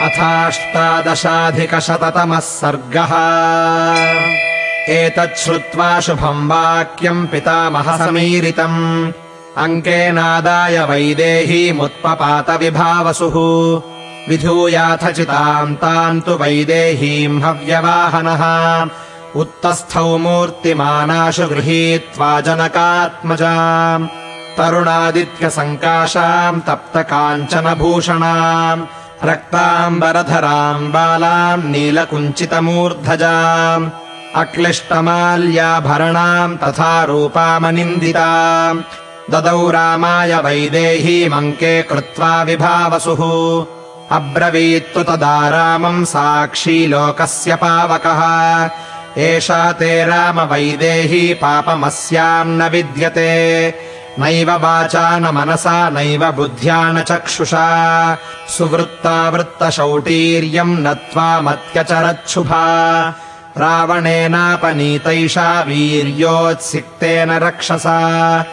अथाष्टादशाधिकशततमः सर्गः। एतत् श्रुत्वा शुभम् वाक्यम् पितामहसमीरितम्। अङ्केनादाय वैदेहीमुत्पपातविभावसुः विधूयाथ चिताम् ताम् तु वैदेहीम् हव्यवाहनः। उत्तस्थौ मूर्तिमानाशु गृहीत्वा जनकात्मजाम्। तरुणादित्यसङ्काशाम् तप्तकाञ्चनभूषणाम् रक्ताम्बरधराम् बालाम् नीलकुञ्चितमूर्धजाम् अक्लिष्टमाल्याभरणाम् तथा रूपामनिन्दिताम् ददौ रामाय वैदेहीमङ्के कृत्वा विभावसुः अब्रवीत्तु तदा रामम् साक्षी लोकस्य पावकः। एषा ते राम वैदेही पापमस्याम् न विद्यते नैव वाचा न मनसा नैव बुद्ध्या न चक्षुषा। सुवृत्तावृत्तशौटीर्यम् नत्वामत्यचरच्छुभा रावणेनापनीतैषा वीर्योत्सिक्तेन रक्षसा।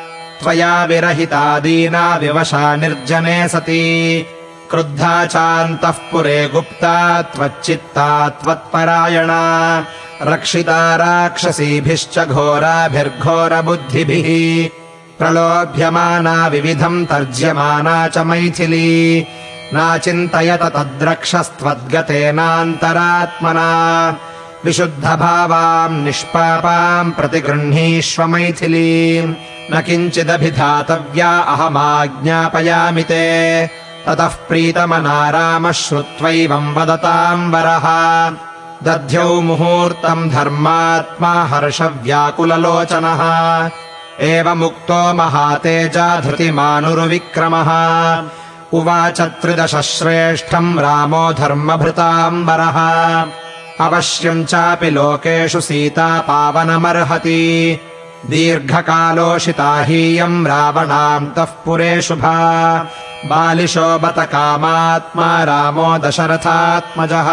त्वया विरहिता दीना विवशा निर्जने सती। क्रुद्धा चान्तः पुरे गुप्ता त्वच्चित्ता त्वत्परायणा। रक्षिता राक्षसीभिश्च घोराभिर्घोरबुद्धिभिः प्रलोभ्यमाना विविधम् तर्ज्यमाना च मैथिली। नाचिन्तयत तद्रक्षस्त्वद्गतेनान्तरात्मना। विशुद्धभावाम् निष्पापाम् प्रतिगृह्णीष्व मैथिलीम् न किञ्चिदभिधातव्या अहमाज्ञापयामि ते। ततः प्रीतमना रामः श्रुत्वैवम् वदताम् वरः। दध्यौ मुहूर्तम् धर्मात्मा हर्षव्याकुललोचनः एवमुक्तो महातेजा धृतिमानुरुविक्रमः उवाच त्रिदश श्रेष्ठम् रामो धर्मभृताम्बरः। अवश्यम् चापि लोकेषु सीता पावनमर्हति दीर्घकालोषिता हीयम् रावणान्तः पुरे शुभा। बालिशो बत कामात्मा रामो दशरथात्मजः।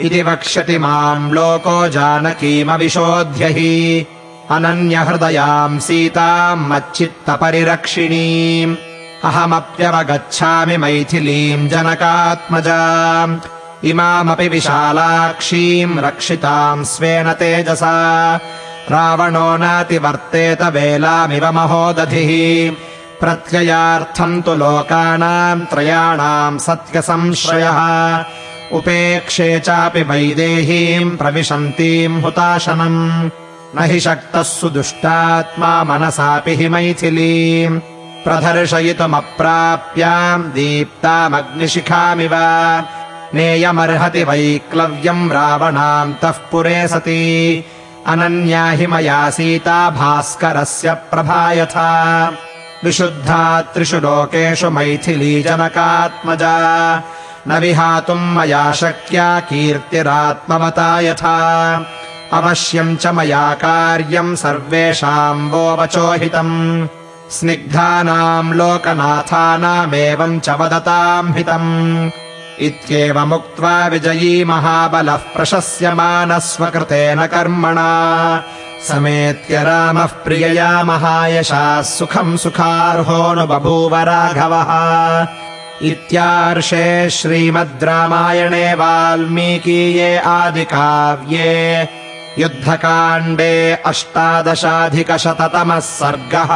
इति वक्ष्यति माम् लोको जानकीमविशोध्य हि अनन्यहृदयाम् सीताम् मच्चित्तपरिरक्षिणीम्। अहमप्यवगच्छामि मैथिलीम् जनकात्मजाम्। इमामपि विशालाक्षीम् रक्षिताम् स्वेन तेजसा। रावणो नातिवर्तेत वेलामिव महोदधिः। प्रत्ययार्थम् तु लोकानाम् त्रयाणाम् सत्यसंश्रयः। उपेक्षे चापि वैदेहीम् प्रविशन्तीम् हुताशनम् न हि शक्तः सुदुष्टात्मा मनसापि हि मैथिलीम्। प्रदर्शयितुमप्राप्याम् दीप्तामग्निशिखामिव। नेयमर्हति वैक्लव्यम् रावणान्तः पुरे सति। अनन्या हि मया सीता भास्करस्य प्रभा यथा विशुद्धा त्रिषु लोकेषु मैथिली जनकात्मजा। न विहातुम् मया शक्या कीर्तिरात्मवता यथा अवश्यम् च मया कार्यम् सर्वेषाम् वो वचोहितम् स्निग्धानाम् लोकनाथानामेवम् च वदताम् हितम्। इत्येवमुक्त्वा विजयी महाबलः प्रशस्यमानः स्वकृतेन कर्मणा। समेत्य रामः प्रियया महायशाः सुखम् सुखार्होऽनुबभूव राघवः। इत्यार्षे श्रीमद् रामायणे वाल्मीकीये आदिकाव्ये युद्धकाण्डे अष्टादशाधिकशततमः सर्गः